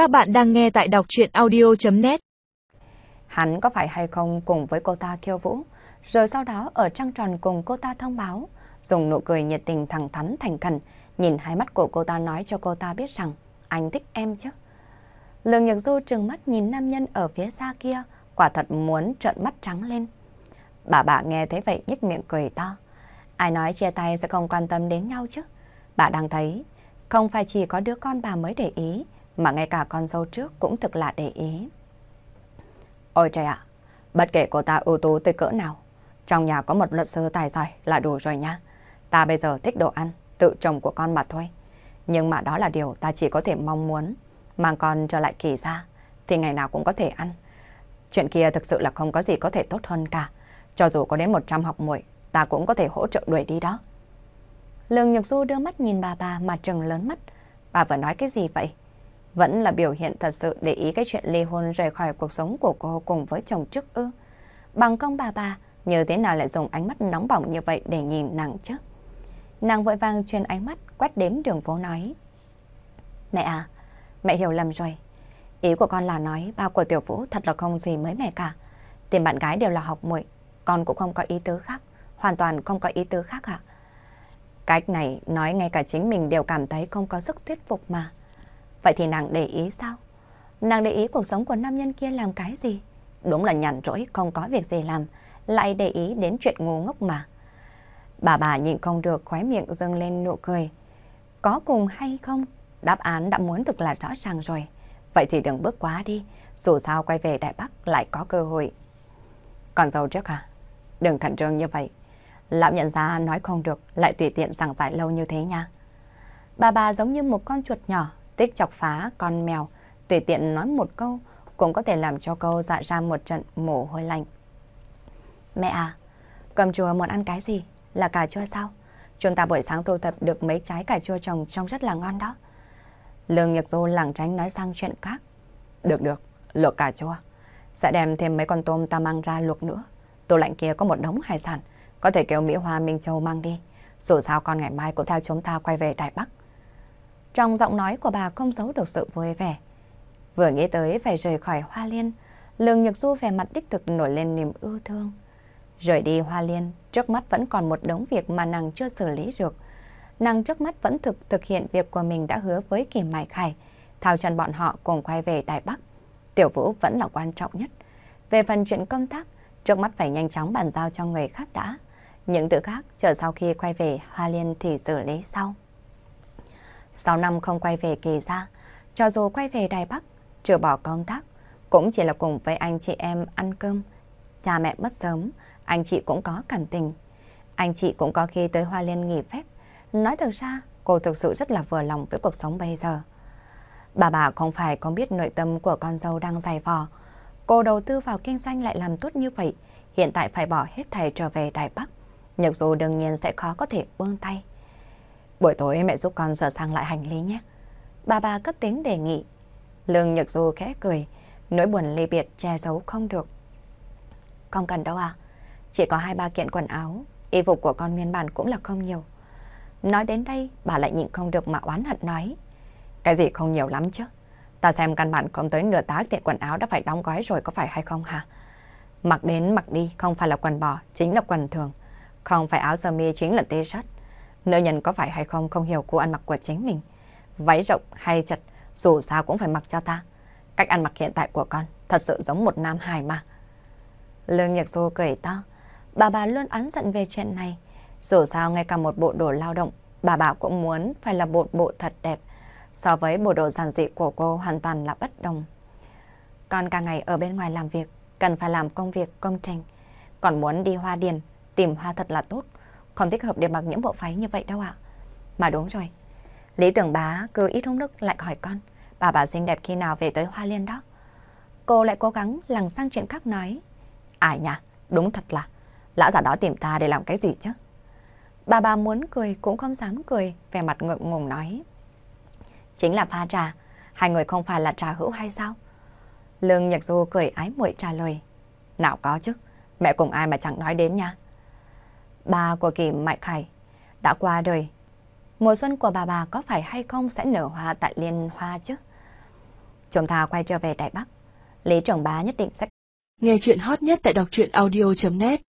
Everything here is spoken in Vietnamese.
Các bạn đang nghe tại đọc chuyện audio.net Hắn có phải hay không cùng với cô ta khiêu vũ, rồi sau đó ở trăng tròn cùng cô ta thông báo, dùng nụ cười nhiệt tình thẳng thắn thành khẩn, nhìn hai mắt của cô ta nói cho cô ta biết rằng anh thích em chứ. Lương Nhật Du trừng mắt nhìn nam nhân ở phía xa kia, quả thật muốn trợn mắt trắng lên. Bà bà nghe thấy vậy nhếch miệng cười to. Ai nói chia tay sẽ không quan tâm đến nhau chứ? Bà đang thấy, không phải chỉ có đứa con bà mới để ý, mà ngay cả con dâu trước cũng thực là để ý. Ôi trời ạ, bất kể cô ta ưu tú tới cỡ nào, trong nhà có một luật sư tài giỏi là đủ rồi nha. Ta bây giờ thích đồ ăn, tự trồng của con mà thôi. Nhưng mà đó là điều ta chỉ có thể mong muốn. Mang con trở lại kỳ ra, thì ngày nào cũng có thể ăn. Chuyện kia thực sự là không có gì có thể tốt hơn cả. Cho dù có đến 100 học muội, ta cũng có thể hỗ trợ đuổi đi đó. Lương Nhược Du đưa mắt nhìn bà bà mà trừng lớn mắt. Bà vừa nói cái gì vậy? Vẫn là biểu hiện thật sự để ý cái chuyện ly hôn rời khỏi cuộc sống của cô cùng với chồng trước ư. Bằng công bà bà, như thế nào lại dùng ánh mắt nóng bỏng như vậy để nhìn nàng chứ? Nàng vội vàng truyền ánh mắt quét đến đường phố nói. Mẹ à, mẹ hiểu lầm rồi. Ý của con là nói ba của tiểu vũ thật là không gì mới mẻ cả. tìm bạn gái đều là học muội, con cũng không có ý tứ khác, hoàn toàn không có ý tứ khác ạ. Cách này nói ngay cả chính mình đều cảm thấy không có sức thuyết phục mà. Vậy thì nàng để ý sao? Nàng để ý cuộc sống của nam nhân kia làm cái gì? Đúng là nhàn rỗi không có việc gì làm, lại để ý đến chuyện ngu ngốc mà. Bà bà nhịn không được khóe miệng dâng lên nụ cười. Có cùng hay không? Đáp án đã muốn thực là rõ ràng rồi. Vậy thì đừng bước quá đi, dù sao quay về Đại Bắc lại có cơ hội. Còn dâu trước à? Đừng khẩn trương như vậy. Lão nhận ra nói không được, lại tùy tiện giảng phải lâu như thế nha. Bà bà giống như một con chuột nhỏ, tích chọc phá con mèo, tùy tiện nói một câu, cũng có thể làm cho câu dạ ra một trận mồ hôi lạnh. Mẹ à, cầm chùa muốn ăn cái gì? Là cà chua sao? Chúng ta buổi sáng thu thập được mấy trái cà chua trồng trông rất là ngon đó. Lương Nhật Du lảng tránh nói sang chuyện khác. Được được, luộc cà chua. Sẽ đem thêm mấy con tôm ta mang ra luộc nữa. Tủ lạnh kia có một đống hải sản, có thể kêu Mỹ Hoa Minh Châu mang đi. Dù sao con ngày mai cũng theo chúng ta quay về Đài Bắc. Trong giọng nói của bà không giấu được sự vui vẻ. Vừa nghĩ tới phải rời khỏi Hoa Liên, Lương nhược Du vẻ mặt đích thực nổi lên niềm ưu thương. Rời đi Hoa Liên, trước mắt vẫn còn một đống việc mà nàng chưa xử lý được. Nàng trước mắt vẫn thực thực hiện việc của mình đã hứa với Kỳ Mai Khải, thao chân bọn họ cùng quay về Đài Bắc. Tiểu Vũ vẫn là quan trọng nhất. Về phần chuyện công tác, trước mắt phải nhanh chóng bàn giao cho người khác đã. Những tự khác chờ sau khi quay về Hoa Liên thì xử lý sau. 6 năm không quay về kỳ ra, cho dù quay về Đài Bắc, trừ bỏ công tác, cũng chỉ là cùng với anh chị em ăn cơm. Cha mẹ mất sớm, anh chị cũng có cảm tình. Anh chị cũng có khi tới Hoa Liên nghỉ phép. Nói thật ra, cô thực sự rất là vừa lòng với cuộc sống bây giờ. Bà bà không phải không biết nội tâm của con dâu đang dày vò. Cô đầu tư vào kinh doanh lại làm tốt như vậy, hiện tại phải bỏ hết thầy trở về Đài Bắc. Nhật dù đương nhiên sẽ khó có thể buông tay. Buổi tối mẹ giúp con sửa sang lại hành lý nhé. Bà bà cất tiếng đề nghị. Lương Nhật Du khẽ cười, nỗi buồn ly biệt che giấu không được. Không cần đâu à, chỉ có hai ba kiện quần áo, y phục của con nguyên bản cũng là không nhiều. Nói đến đây, bà lại nhịn không được mà oán hận nói. Cái gì không nhiều lắm chứ? Ta xem căn bản không tới nửa tá tiện quần áo đã phải đóng gói rồi có phải hay không hả? Mặc đến mặc đi không phải là quần bò, chính là quần thường. Không phải áo sơ mi chính là t-shirt. Nữ nhân có phải hay không không hiểu cô ăn mặc của chính mình. Váy rộng hay chật, dù sao cũng phải mặc cho ta. Cách ăn mặc hiện tại của con thật sự giống một nam hài mà. Lương Nhật Du cười to. Bà bà luôn án giận về chuyện này. Dù sao ngay cả một bộ đồ lao động, bà bà cũng muốn phải là một bộ thật đẹp. So với bộ đồ giản dị của cô hoàn toàn là bất đồng. Con cả ngày ở bên ngoài làm việc, cần phải làm công việc công trình. Còn muốn đi hoa điền, tìm hoa thật là tốt. Không thích hợp để mặc những bộ váy như vậy đâu ạ. Mà đúng rồi. Lý tưởng bá cứ ít hôm nước lại hỏi con. Bà bà xinh đẹp khi nào về tới Hoa Liên đó. Cô lại cố gắng lằng sang chuyện khác nói. Ai nha, đúng thật là. Lão già đó tìm ta để làm cái gì chứ? Bà bà muốn cười cũng không dám cười, vẻ mặt ngượng ngùng nói. Chính là pha trà, hai người không phải là trà hữu hay sao? Lương Nhật Du cười ái muội trả lời. Nào có chứ, mẹ cùng ai mà chẳng nói đến nha bà của Kỳ Mại Khải đã qua đời. Mùa xuân của bà bà có phải hay không sẽ nở hoa tại Liên Hoa chứ? chúng ta quay trở về Đại Bắc. Lý trưởng Bá nhất định sẽ... Nghe chuyện hot nhất tại đọc truyện audio.net